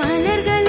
மலர்கள்